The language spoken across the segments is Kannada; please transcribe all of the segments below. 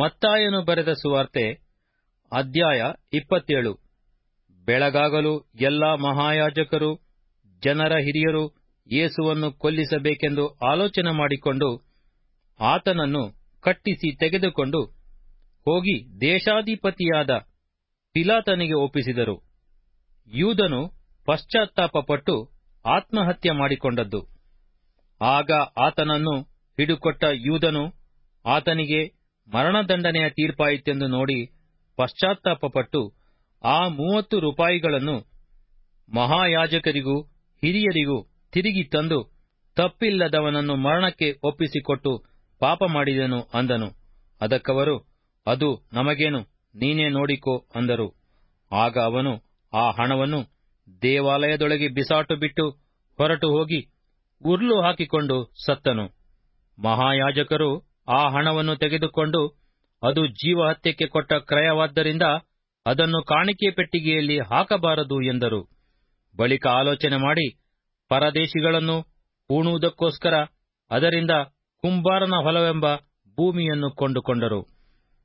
ಮತ್ತಾಯನು ಬರೆದ ಸುವಾರ್ತೆ, ಅಧ್ಯಾಯ ಇಪ್ಪತ್ತೇಳು. ಬೆಳಗಾಗಲು ಎಲ್ಲಾ ಮಹಾಯಾಜಕರು, ಜನರ ಹಿರಿಯರು ಯೇಸುವನ್ನು ಕೊಲ್ಲಿಸಬೇಕೆಂದು ಆಲೋಚನೆ ಮಾಡಿಕೊಂಡು ಆತನನ್ನು ಕಟ್ಟಿಸಿ ತೆಗೆದುಕೊಂಡು ಹೋಗಿ ದೇಶಾಧಿಪತಿಯಾದ ಪಿಲಾತನಿಗೆ ಒಪ್ಪಿಸಿದರು. ಯೂದನು ಪಶ್ಚಾತ್ತಾಪಪಟ್ಟು ಆತ್ಮಹತ್ಯೆ ಮಾಡಿಕೊಂಡದ್ದು. ಆಗ ಆತನನ್ನು ಹಿಡುಕೊಟ್ಟ ಯೂದನು ಆತನಿಗೆ ಮರಣದಂಡನೆಯ ತೀರ್ಪಾಯಿತೆಂದು ನೋಡಿ ಪಶ್ಚಾತ್ತಾಪಪಟ್ಟು ಆ ಮೂವತ್ತು ರೂಪಾಯಿಗಳನ್ನು ಮಹಾಯಾಜಕರಿಗೂ, ಹಿರಿಯರಿಗೂ ತಿರುಗಿ ತಂದು ತಪ್ಪಿಲ್ಲದವನನ್ನು ಮರಣಕ್ಕೆ ಒಪ್ಪಿಸಿಕೊಟ್ಟು ಪಾಪ ಮಾಡಿದನು ಅಂದನು. ಅದಕ್ಕವರು, ಅದು ನಮಗೇನು, ನೀನೇ ನೋಡಿಕೋ ಅಂದರು. ಆಗ ಅವನು ಆ ಹಣವನ್ನು ದೇವಾಲಯದೊಳಗೆ ಬಿಸಾಟು ಬಿಟ್ಟು ಹೊರಟು ಹೋಗಿ, ಉರ್ಲು ಹಾಕಿಕೊಂಡು ಸತ್ತನು. ಮಹಾಯಾಜಕರು ಆ ಹಣವನ್ನು ತೆಗೆದುಕೊಂಡು ಅದು ಜೀವಹತ್ಯಕ್ಕೆ ಕೊಟ್ಟ ಕ್ರಯವಾದ್ದರಿಂದ ಅದನ್ನು ಕಾಣಿಕೆ ಪೆಟ್ಟಿಗೆಯಲ್ಲಿ ಹಾಕಬಾರದು ಎಂದರು. ಬಳಿಕ ಆಲೋಚನೆ ಮಾಡಿ ಪರದೇಶಿಗಳನ್ನು ಹೂಣುವುದಕ್ಕೋಸ್ಕರ ಅದರಿಂದ ಕುಂಬಾರನ ಹೊಲವೆಂಬ ಭೂಮಿಯನ್ನು ಕೊಂಡುಕೊಂಡರು.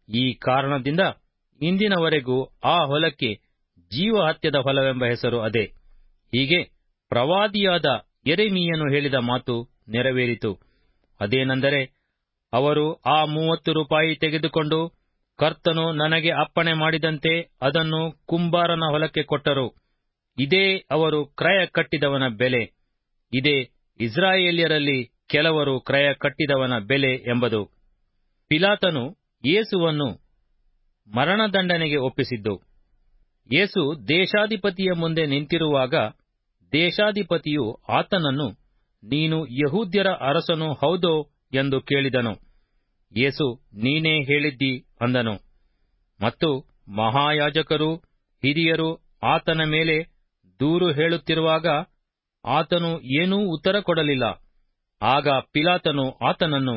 ಈ ಕಾರಣದಿಂದ ಇಂದಿನವರೆಗೂ ಆ ಹೊಲಕ್ಕೆ ಜೀವಹತ್ಯದ ಹೊಲವೆಂಬ ಹೆಸರು ಅದೇ. ಹೀಗೆ ಪ್ರವಾದಿಯಾದ ಎರೆಮೀಯನು ಹೇಳಿದ ಮಾತು ನೆರವೇರಿತು. ಅದೇನೆಂದರೆ ಅವರು ಆ ಮೂವತ್ತು ರೂಪಾಯಿ ತೆಗೆದುಕೊಂಡು ಕರ್ತನು ನನಗೆ ಅಪ್ಪಣೆ ಮಾಡಿದಂತೆ ಅದನ್ನು ಕುಂಬಾರನ ಹೊಲಕ್ಕೆ ಕೊಟ್ಟರು. ಇದೇ ಅವರು ಕ್ರಯ ಕಟ್ಟಿದವನ ಬೆಲೆ. ಇದೇ ಇಸ್ರಾಯೇಲ್ಯರಲ್ಲಿ ಕೆಲವರು ಕ್ರಯ ಕಟ್ಟಿದವನ ಬೆಲೆ ಎಂಬುದು. ಪಿಲಾತನು ಯೇಸುವನ್ನು ಮರಣದಂಡನೆಗೆ ಒಪ್ಪಿಸಿದ್ದು. ಯೇಸು ದೇಶಾಧಿಪತಿಯ ಮುಂದೆ ನಿಂತಿರುವಾಗ ದೇಶಾಧಿಪತಿಯು ಆತನನ್ನು, ನೀನು ಯಹೂದ್ಯರ ಅರಸನು ಹೌದೋ? ಎಂದು ಕೇಳಿದನು. ಯೇಸು, ನೀನೇ ಹೇಳಿದ್ದಿ ಅಂದನು. ಮತ್ತು ಮಹಾಯಾಜಕರು, ಹಿರಿಯರು ಆತನ ಮೇಲೆ ದೂರು ಹೇಳುತ್ತಿರುವಾಗ ಆತನು ಏನೂ ಉತ್ತರ ಕೊಡಲಿಲ್ಲ. ಆಗ ಪಿಲಾತನು ಆತನನ್ನು,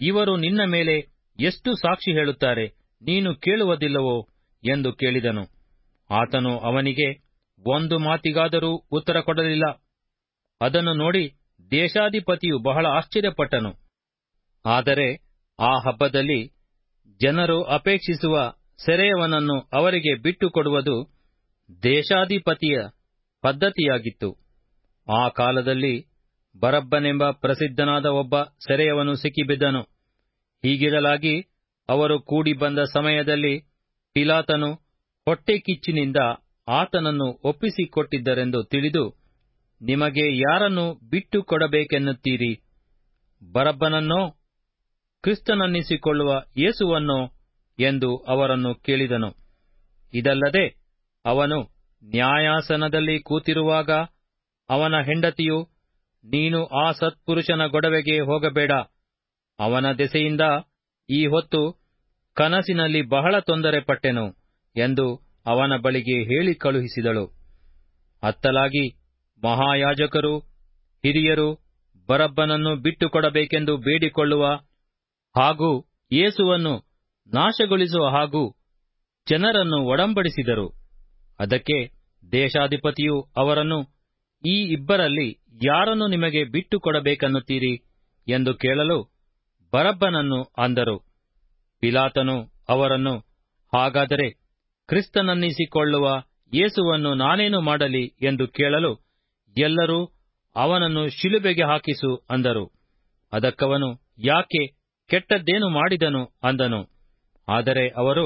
ಇವರು ನಿನ್ನ ಮೇಲೆ ಎಷ್ಟು ಸಾಕ್ಷಿ ಹೇಳುತ್ತಾರೆ, ನೀನು ಕೇಳುವುದಿಲ್ಲವೋ ಎಂದು ಕೇಳಿದನು. ಆತನು ಅವನಿಗೆ, ಒಂದು ಮಾತಿಗಾದರೂ ಉತ್ತರ ಕೊಡಲಿಲ್ಲ. ಅದನ್ನು ನೋಡಿ ದೇಶಾಧಿಪತಿಯು ಬಹಳ ಆಶ್ಚರ್ಯಪಟ್ಟನು. ಆದರೆ ಆ ಹಬ್ಬದಲ್ಲಿ ಜನರು ಅಪೇಕ್ಷಿಸುವ ಸೆರೆಯವನನ್ನು ಅವರಿಗೆ ಬಿಟ್ಟುಕೊಡುವುದು ದೇಶಾಧಿಪತಿಯ ಪದ್ಧತಿಯಾಗಿತ್ತು. ಆ ಕಾಲದಲ್ಲಿ ಬರಬ್ಬನೆಂಬ ಪ್ರಸಿದ್ಧನಾದ ಒಬ್ಬ ಸೆರೆಯವನು ಸಿಕ್ಕಿಬಿದ್ದನು. ಹೀಗಿರಲಾಗಿ ಅವರು ಕೂಡಿ ಬಂದ ಸಮಯದಲ್ಲಿ ಪಿಲಾತನು ಹೊಟ್ಟೆ ಕಿಚ್ಚಿನಿಂದ ಆತನನ್ನು ಒಪ್ಪಿಸಿಕೊಟ್ಟಿದ್ದರೆಂದು ತಿಳಿದು, ನಿಮಗೆ ಯಾರನ್ನು ಬಿಟ್ಟು ಕೊಡಬೇಕೆನ್ನುತ್ತೀರಿ ಬರಬ್ಬನನ್ನೋ ಕ್ರಿಸ್ತನನ್ನಿಸಿಕೊಳ್ಳುವ ಯೇಸುವನ್ನು ಎಂದು ಅವರನ್ನು ಕೇಳಿದನು. ಇದಲ್ಲದೆ ಅವನು ನ್ಯಾಯಾಸನದಲ್ಲಿ ಕೂತಿರುವಾಗ ಅವನ ಹೆಂಡತಿಯು, ನೀನು ಆ ಸತ್ಪುರುಷನ ಗೊಡವೆಗೆ ಹೋಗಬೇಡ. ಅವನ ದೆಸೆಯಿಂದ ಈ ಹೊತ್ತು ಕನಸಿನಲ್ಲಿ ಬಹಳ ತೊಂದರೆ ಪಟ್ಟೆನು ಎಂದು ಅವನ ಬಳಿಗೆ ಹೇಳಿ ಕಳುಹಿಸಿದಳು. ಅತ್ತಲಾಗಿ ಮಹಾಯಾಜಕರು, ಹಿರಿಯರು ಬರಬ್ಬನನ್ನು ಬಿಟ್ಟುಕೊಡಬೇಕೆಂದು ಬೇಡಿಕೊಳ್ಳುವ ಹಾಗೂ ಯೇಸುವನ್ನು ನಾಶಗೊಳಿಸುವ ಹಾಗೂ ಜನರನ್ನು ಒಡಂಬಡಿಸಿದರು. ಅದಕ್ಕೆ ದೇಶಾಧಿಪತಿಯು ಅವರನ್ನು, ಈ ಇಬ್ಬರಲ್ಲಿ ಯಾರನ್ನು ನಿಮಗೆ ಬಿಟ್ಟು ಕೊಡಬೇಕನ್ನುತ್ತೀರಿ ಎಂದು ಕೇಳಲು ಬರಬ್ಬನನ್ನು ಅಂದರು. ಪಿಲಾತನು ಅವರನ್ನು, ಹಾಗಾದರೆ ಕ್ರಿಸ್ತನನ್ನಿಸಿಕೊಳ್ಳುವ ಯೇಸುವನ್ನು ನಾನೇನು ಮಾಡಲಿ? ಎಂದು ಕೇಳಲು ಎಲ್ಲರೂ ಅವನನ್ನು ಶಿಲುಬೆಗೆ ಹಾಕಿಸು ಅಂದರು. ಅದಕ್ಕವನು, ಯಾಕೆ ಕೆಟ್ಟದ್ದೇನು ಮಾಡಿದನು ಅಂದನು. ಆದರೆ ಅವರು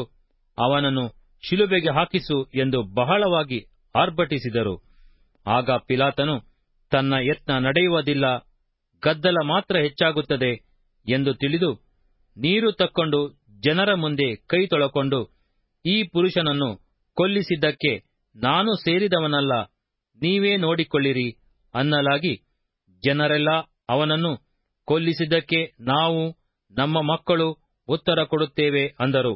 ಅವನನ್ನು ಶಿಲುಬೆಗೆ ಹಾಕಿಸು ಎಂದು ಬಹಳವಾಗಿ ಆರ್ಭಟಿಸಿದರು. ಆಗ ಪಿಲಾತನು, ತನ್ನ ಯತ್ನ ನಡೆಯುವುದಿಲ್ಲ, ಗದ್ದಲ ಮಾತ್ರ ಹೆಚ್ಚಾಗುತ್ತದೆ ಎಂದು ತಿಳಿದು ನೀರು ತಕ್ಕೊಂಡು ಜನರ ಮುಂದೆ ಕೈ ತೊಳಕೊಂಡು ಈ ಪುರುಷನನ್ನು ಕೊಲ್ಲಿಸಿದ್ದಕ್ಕೆ ನಾನು ಸೇರಿದವನಲ್ಲ, ನೀವೇ ನೋಡಿಕೊಳ್ಳಿರಿ ಅನ್ನಲಾಗಿ ಜನರೆಲ್ಲ ಅವನನ್ನು ಕೊಲ್ಲಿಸಿದ್ದಕ್ಕೆ ನಾವು ನಮ್ಮ ಮಕ್ಕಳು ಉತ್ತರ ಕೊಡುತ್ತೇವೆ ಅಂದರು.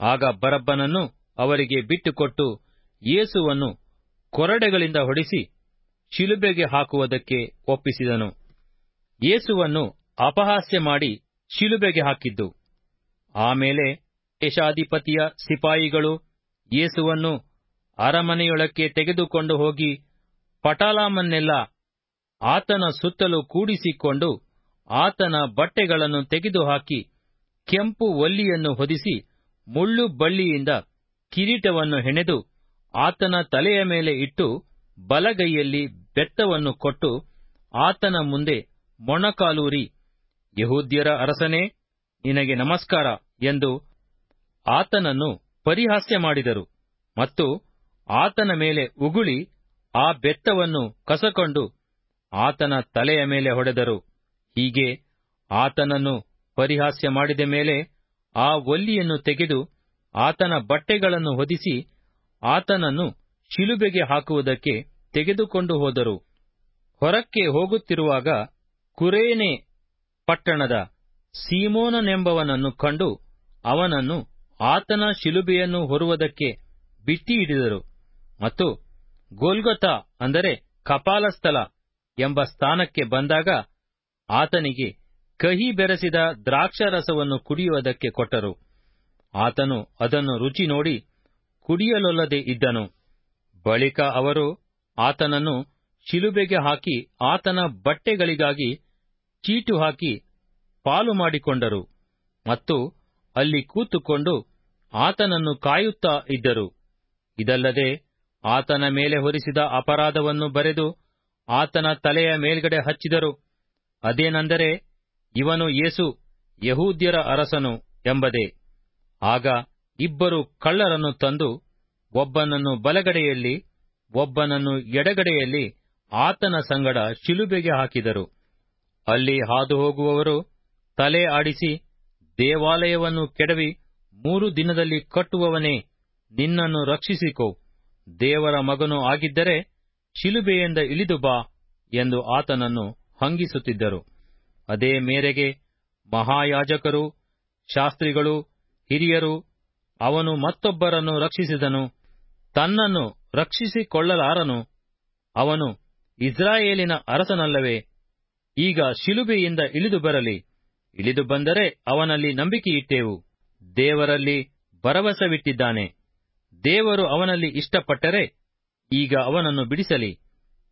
ಆಗ ಬರಬ್ಬನನ್ನು ಅವರಿಗೆ ಬಿಟ್ಟುಕೊಟ್ಟು ಯೇಸುವನ್ನು ಕೊರಡೆಗಳಿಂದ ಹೊಡಿಸಿ ಶಿಲುಬೆಗೆ ಹಾಕುವುದಕ್ಕೆ ಒಪ್ಪಿಸಿದನು. ಯೇಸುವನ್ನು ಅಪಹಾಸ್ಯ ಮಾಡಿ ಶಿಲುಬೆಗೆ ಹಾಕಿದ್ದು. ಆಮೇಲೆ ಯಶಾಧಿಪತಿಯ ಸಿಪಾಯಿಗಳು ಯೇಸುವನ್ನು ಅರಮನೆಯೊಳಕ್ಕೆ ತೆಗೆದುಕೊಂಡು ಹೋಗಿ ಪಟಾಲಾಮನ್ನೆಲ್ಲ ಆತನ ಸುತ್ತಲೂ ಕೂಡಿಸಿಕೊಂಡು ಆತನ ಬಟ್ಟೆಗಳನ್ನು ತೆಗೆದುಹಾಕಿ ಕೆಂಪು ಒಲ್ಲಿಯನ್ನು ಹೊದಿಸಿ ಮುಳ್ಳು ಬಳ್ಳಿಯಿಂದ ಕಿರೀಟವನ್ನು ಹೆಣೆದು ಆತನ ತಲೆಯ ಮೇಲೆ ಇಟ್ಟು ಬಲಗೈಯಲ್ಲಿ ಬೆತ್ತವನ್ನು ಕೊಟ್ಟು ಆತನ ಮುಂದೆ ಮೊಣಕಾಲೂರಿ, ಯಹೂದ್ಯರ ಅರಸನೇ, ನಿನಗೆ ನಮಸ್ಕಾರ ಎಂದು ಆತನನ್ನು ಪರಿಹಾಸ್ಯ ಮಾಡಿದರು ಮತ್ತು ಆತನ ಮೇಲೆ ಉಗುಳಿ ಆ ಬೆತ್ತವನ್ನು ಕಸಕೊಂಡು ಆತನ ತಲೆಯ ಮೇಲೆ ಹೊಡೆದರು. ಹೀಗೆ ಆತನನ್ನು ಪರಿಹಾಸ್ಯ ಮಾಡಿದ ಮೇಲೆ ಆ ಒಲ್ಲಿಯನ್ನು ತೆಗೆದು ಆತನ ಬಟ್ಟೆಗಳನ್ನು ಹೊದಿಸಿ ಆತನನ್ನು ಶಿಲುಬೆಗೆ ಹಾಕುವುದಕ್ಕೆ ತೆಗೆದುಕೊಂಡು ಹೋದರು. ಹೊರಕ್ಕೆ ಹೋಗುತ್ತಿರುವಾಗ ಕುರೇನೆ ಪಟ್ಟಣದ ಸೀಮೋನನೆಂಬವನನ್ನು ಕಂಡು ಅವನನ್ನು ಆತನ ಶಿಲುಬೆಯನ್ನು ಹೊರುವುದಕ್ಕೆ ಬಿಟ್ಟಿ ಹಿಡಿದರು. ಮತ್ತು ಗೋಲ್ಗೊತಾ ಅಂದರೆ ಕಪಾಲಸ್ಥಲ ಎಂಬ ಸ್ಥಾನಕ್ಕೆ ಬಂದಾಗ ಆತನಿಗೆ ಕಹಿ ಬೆರೆಸಿದ ದ್ರಾಕ್ಷಾರಸವನ್ನು ಕುಡಿಯುವುದಕ್ಕೆ ಕೊಟ್ಟರು. ಆತನು ಅದನ್ನು ರುಚಿ ನೋಡಿ ಕುಡಿಯಲೊಲ್ಲದೆ ಇದ್ದನು. ಬಳಿಕ ಅವರು ಆತನನ್ನು ಶಿಲುಬೆಗೆ ಹಾಕಿ ಆತನ ಬಟ್ಟೆಗಳಿಗಾಗಿ ಚೀಟು ಹಾಕಿ ಪಾಲು ಮಾಡಿಕೊಂಡರು ಮತ್ತು ಅಲ್ಲಿ ಕೂತುಕೊಂಡು ಆತನನ್ನು ಕಾಯುತ್ತಾ ಇದ್ದರು. ಇದಲ್ಲದೆ ಆತನ ಮೇಲೆ ಹೊರಿಸಿದ ಅಪರಾಧವನ್ನು ಬರೆದು ಆತನ ತಲೆಯ ಮೇಲ್ಗಡೆ ಹಚ್ಚಿದರು. ಅದೇನೆಂದರೆ ಇವನು ಯೇಸು ಯಹೂದ್ಯರ ಅರಸನು ಎಂಬದೆ. ಆಗ ಇಬ್ಬರು ಕಳ್ಳರನ್ನು ತಂದು ಒಬ್ಬನನ್ನು ಬಲಗಡೆಯಲ್ಲಿ, ಒಬ್ಬನನ್ನು ಎಡಗಡೆಯಲ್ಲಿ ಆತನ ಸಂಗಡ ಶಿಲುಬೆಗೆ ಹಾಕಿದರು. ಅಲ್ಲಿ ಹಾದುಹೋಗುವವರು ತಲೆ ಆಡಿಸಿ ದೇವಾಲಯವನ್ನು ಕೆಡವಿ ಮೂರು ದಿನದಲ್ಲಿ ಕಟ್ಟುವವನೇ, ನಿನ್ನನ್ನು ರಕ್ಷಿಸಿಕೋ. ದೇವರ ಮಗನು ಆಗಿದ್ದರೆ ಶಿಲುಬೆಯಿಂದ ಇಳಿದು ಬಾ ಎಂದು ಆತನನ್ನು ಹಂಗಿಸುತ್ತಿದ್ದರು. ಅದೇ ಮೇರೆಗೆ ಮಹಾಯಾಜಕರು, ಶಾಸ್ತ್ರಿಗಳು, ಹಿರಿಯರು, ಅವನು ಮತ್ತೊಬ್ಬರನ್ನು ರಕ್ಷಿಸಿದನು. ತನ್ನನ್ನು ರಕ್ಷಿಸಿಕೊಳ್ಳಲಾರನು. ಅವನು ಇಸ್ರಾಯೇಲಿನ ಅರಸನಲ್ಲವೇ. ಈಗ ಶಿಲುಬೆಯಿಂದ ಇಳಿದು ಬರಲಿ. ಇಳಿದು ಬಂದರೆ ಅವನಲ್ಲಿ ನಂಬಿಕೆಯಿಟ್ಟೆವು. ದೇವರಲ್ಲಿ ಭರವಸವಿಟ್ಟಿದ್ದಾನೆ. ದೇವರು ಅವನಲ್ಲಿ ಇಷ್ಟಪಟ್ಟರೆ ಈಗ ಅವನನ್ನು ಬಿಡಿಸಲಿ.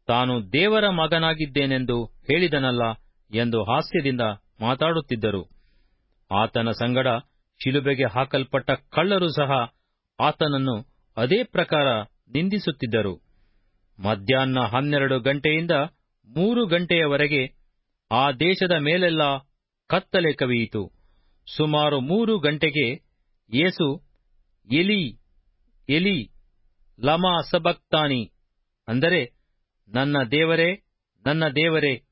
ತಾನು ದೇವರ ಮಗನಾಗಿದ್ದೇನೆಂದು ಹೇಳಿದನಲ್ಲ ಎಂದು ಹಾಸ್ಯದಿಂದ ಮಾತಾಡುತ್ತಿದ್ದರು. ಆತನ ಸಂಗಡ ಶಿಲುಬೆಗೆ ಹಾಕಲ್ಪಟ್ಟ ಕಳ್ಳರು ಸಹ ಆತನನ್ನು ಅದೇ ಪ್ರಕಾರ ನಿಂದಿಸುತ್ತಿದ್ದರು. ಮಧ್ಯಾಹ್ನ ಹನ್ನೆರಡು ಗಂಟೆಯಿಂದ ಮೂರು ಗಂಟೆಯವರೆಗೆ ಆ ದೇಶದ ಮೇಲೆಲ್ಲ ಕತ್ತಲೆ ಕವಿಯಿತು. ಸುಮಾರು ಮೂರು ಗಂಟೆಗೆ ಯೇಸು, ಎಲಿ ಎಲಿ, ಲಮಾ ಸಬಕ್ತಾನಿ, ಅಂದರೆ ನನ್ನ ದೇವರೇ ನನ್ನ ದೇವರೇ,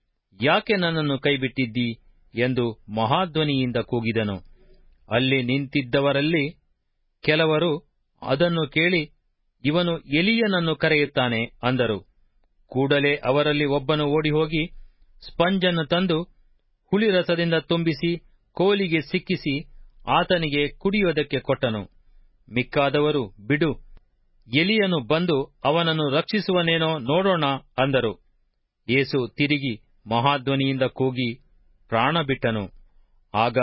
ಯಾಕೆ ನನ್ನನ್ನು ಕೈಬಿಟ್ಟಿದ್ದಿ? ಎಂದು ಮಹಾಧ್ವನಿಯಿಂದ ಕೂಗಿದನು. ಅಲ್ಲಿ ನಿಂತಿದ್ದವರಲ್ಲಿ ಕೆಲವರು ಅದನ್ನು ಕೇಳಿ, ಇವನು ಎಲಿಯನನ್ನು ಕರೆಯುತ್ತಾನೆ ಅಂದರು. ಕೂಡಲೇ ಅವರಲ್ಲಿ ಒಬ್ಬನು ಓಡಿಹೋಗಿ ಸ್ಪಂಜನ್ನು ತಂದು ಹುಳಿರಸದಿಂದ ತುಂಬಿಸಿ, ಕೋಲಿಗೆ ಸಿಕ್ಕಿಸಿ ಆತನಿಗೆ ಕುಡಿಯುವುದಕ್ಕೆ ಕೊಟ್ಟನು. ಮಿಕ್ಕಾದವರು, ಬಿಡು ಎಲಿಯನು ಬಂದು ಅವನನ್ನು ರಕ್ಷಿಸುವನೇನೋ ನೋಡೋಣ ಅಂದರು. ಯೇಸು ತಿರುಗಿ ಮಹಾಧ್ವನಿಯಿಂದ ಕೂಗಿ ಪ್ರಾಣ ಬಿಟ್ಟನು ಆಗ,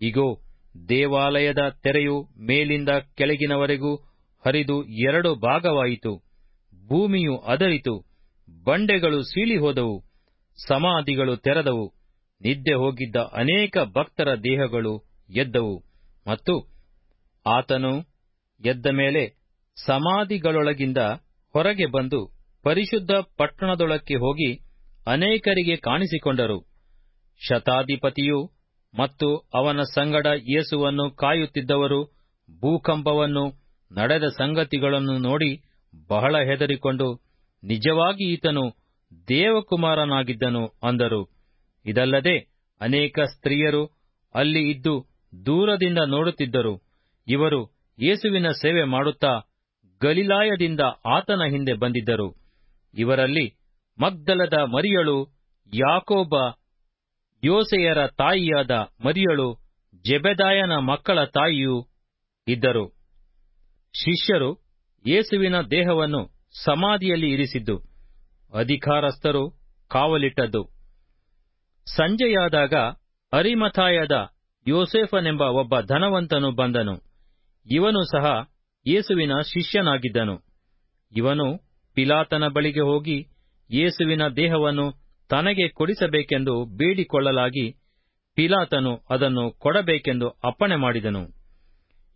ಇಗೋ, ದೇವಾಲಯದ ತೆರೆಯು ಮೇಲಿಂದ ಕೆಳಗಿನವರೆಗೂ ಹರಿದು ಎರಡು ಭಾಗವಾಯಿತು. ಭೂಮಿಯು ಅದರಿತು, ಬಂಡೆಗಳು ಸೀಳಿಹೋದವು, ಸಮಾಧಿಗಳು ತೆರೆದವು, ನಿದ್ದೆ ಹೋಗಿದ್ದ ಅನೇಕ ಭಕ್ತರ ದೇಹಗಳು ಎದ್ದವು. ಮತ್ತು ಆತನು ಎದ್ದ ಮೇಲೆ ಸಮಾಧಿಗಳೊಳಗಿಂದ ಹೊರಗೆ ಬಂದು ಪರಿಶುದ್ಧ ಪಟ್ಟಣದೊಳಕ್ಕೆ ಹೋಗಿ ಅನೇಕರಿಗೆ ಕಾಣಿಸಿಕೊಂಡರು. ಶತಾಧಿಪತಿಯು ಮತ್ತು ಅವನ ಸಂಗಡ ಯೇಸುವನ್ನು ಕಾಯುತ್ತಿದ್ದವರು ಭೂಕಂಪವನ್ನು, ನಡೆದ ಸಂಗತಿಗಳನ್ನು ನೋಡಿ ಬಹಳ ಹೆದರಿಕೊಂಡು, ನಿಜವಾಗಿ ಈತನು ದೇವಕುಮಾರನಾಗಿದ್ದನು ಅಂದರು. ಇದಲ್ಲದೆ ಅನೇಕ ಸ್ತ್ರೀಯರು ಅಲ್ಲಿ ಇದ್ದು ದೂರದಿಂದ ನೋಡುತ್ತಿದ್ದರು. ಇವರು ಯೇಸುವಿನ ಸೇವೆ ಮಾಡುತ್ತಾ ಗಲಿಲಾಯದಿಂದ ಆತನ ಹಿಂದೆ ಬಂದಿದ್ದರು. ಇವರಲ್ಲಿ ಮಗ್ದಲದ ಮರಿಯಳು, ಯಾಕೋಬ, ಯೋಸೆಯರ ತಾಯಿಯಾದ ಮರಿಯಳು, ಜೆಬೆದಾಯನ ಮಕ್ಕಳ ತಾಯಿಯೂ ಇದ್ದರು. ಶಿಷ್ಯರು ಯೇಸುವಿನ ದೇಹವನ್ನು ಸಮಾಧಿಯಲ್ಲಿ ಇರಿಸಿದ್ದು, ಅಧಿಕಾರಸ್ಥರು ಕಾವಲಿಟ್ಟದ್ದು. ಸಂಜೆಯಾದಾಗ ಅರಿಮಥಾಯದ ಯೋಸೇಫನೆಂಬ ಒಬ್ಬ ಧನವಂತನು ಬಂದನು. ಇವನು ಸಹ ಯೇಸುವಿನ ಶಿಷ್ಯನಾಗಿದ್ದನು. ಇವನು ಪಿಲಾತನ ಬಳಿಗೆ ಹೋಗಿ ಯೇಸುವಿನ ದೇಹವನ್ನು ತನಗೆ ಕೊಡಿಸಬೇಕೆಂದು ಬೇಡಿಕೊಳ್ಳಲಾಗಿ ಪಿಲಾತನು ಅದನ್ನು ಕೊಡಬೇಕೆಂದು ಅಪ್ಪಣೆ ಮಾಡಿದನು.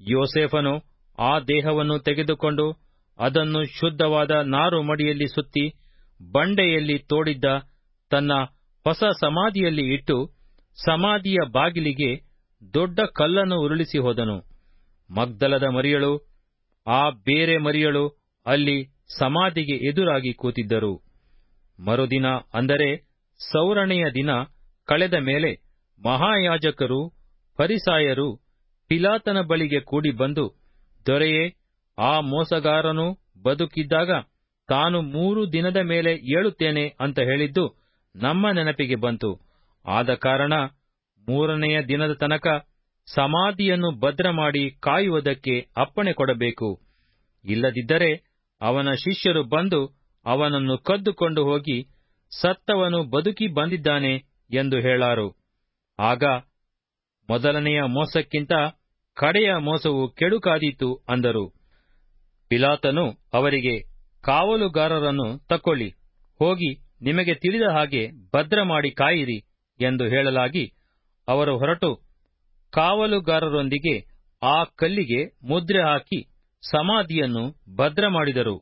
ಯೋಸೇಫನು ಆ ದೇಹವನ್ನು ತೆಗೆದುಕೊಂಡು ಅದನ್ನು ಶುದ್ಧವಾದ ನಾರು ಮಡಿಯಲ್ಲಿ ಸುತ್ತಿ ಬಂಡೆಯಲ್ಲಿ ತೋಡಿದ್ದ ತನ್ನ ಹೊಸ ಸಮಾಧಿಯಲ್ಲಿ ಇಟ್ಟು ಸಮಾಧಿಯ ಬಾಗಿಲಿಗೆ ದೊಡ್ಡ ಕಲ್ಲನ್ನು ಉರುಳಿಸಿ ಹೋದನು. ಮಗ್ದಲದ ಮರಿಯಳು ಆ ಬೇರೆ ಮರಿಯಳು ಅಲ್ಲಿ ಸಮಾಧಿಗೆ ಎದುರಾಗಿ ಕೂತಿದ್ದರು. ಮರುದಿನ ಅಂದರೆ ಸೌರಣೆಯ ದಿನ ಕಳೆದ ಮೇಲೆ ಮಹಾಯಾಜಕರು, ಫರಿಸಾಯರು ಪಿಲಾತನ ಬಳಿಗೆ ಕೂಡಿ ಬಂದು, ದೊರೆಯೇ, ಆ ಮೋಸಗಾರನು ಬದುಕಿದ್ದಾಗ ತಾನು ಮೂರು ದಿನದ ಮೇಲೆ ಏಳುತ್ತೇನೆ ಅಂತ ಹೇಳಿದ್ದು ನಮ್ಮ ನೆನಪಿಗೆ ಬಂತು. ಆದ ಕಾರಣ ಮೂರನೆಯ ದಿನದ ತನಕ ಸಮಾಧಿಯನ್ನು ಭದ್ರ ಮಾಡಿ ಕಾಯುವುದಕ್ಕೆ ಅಪ್ಪಣೆ ಕೊಡಬೇಕು. ಇಲ್ಲದಿದ್ದರೆ ಅವನ ಶಿಷ್ಯರು ಬಂದು ಅವನನ್ನು ಕದ್ದುಕೊಂಡು ಹೋಗಿ, ಸತ್ತವನು ಬದುಕಿ ಬಂದಿದ್ದಾನೆ ಎಂದು ಹೇಳಾರು. ಆಗ ಮೊದಲನೆಯ ಮೋಸಕ್ಕಿಂತ ಕಡೆಯ ಮೋಸವು ಕೆಡುಕಾದೀತು ಅಂದರು. ಪಿಲಾತನು ಅವರಿಗೆ, ಕಾವಲುಗಾರರನ್ನು ತಕ್ಕೊಳ್ಳಿ ಹೋಗಿ ನಿಮಗೆ ತಿಳಿದ ಹಾಗೆ ಭದ್ರ ಮಾಡಿ ಕಾಯಿರಿ ಎಂದು ಹೇಳಲಾಗಿ ಅವರು ಹೊರಟು ಕಾವಲುಗಾರರೊಂದಿಗೆ ಆ ಕಲ್ಲಿಗೆ ಮುದ್ರೆ ಹಾಕಿ ಸಮಾಧಿಯನ್ನು ಭದ್ರ ಮಾಡಿದರು.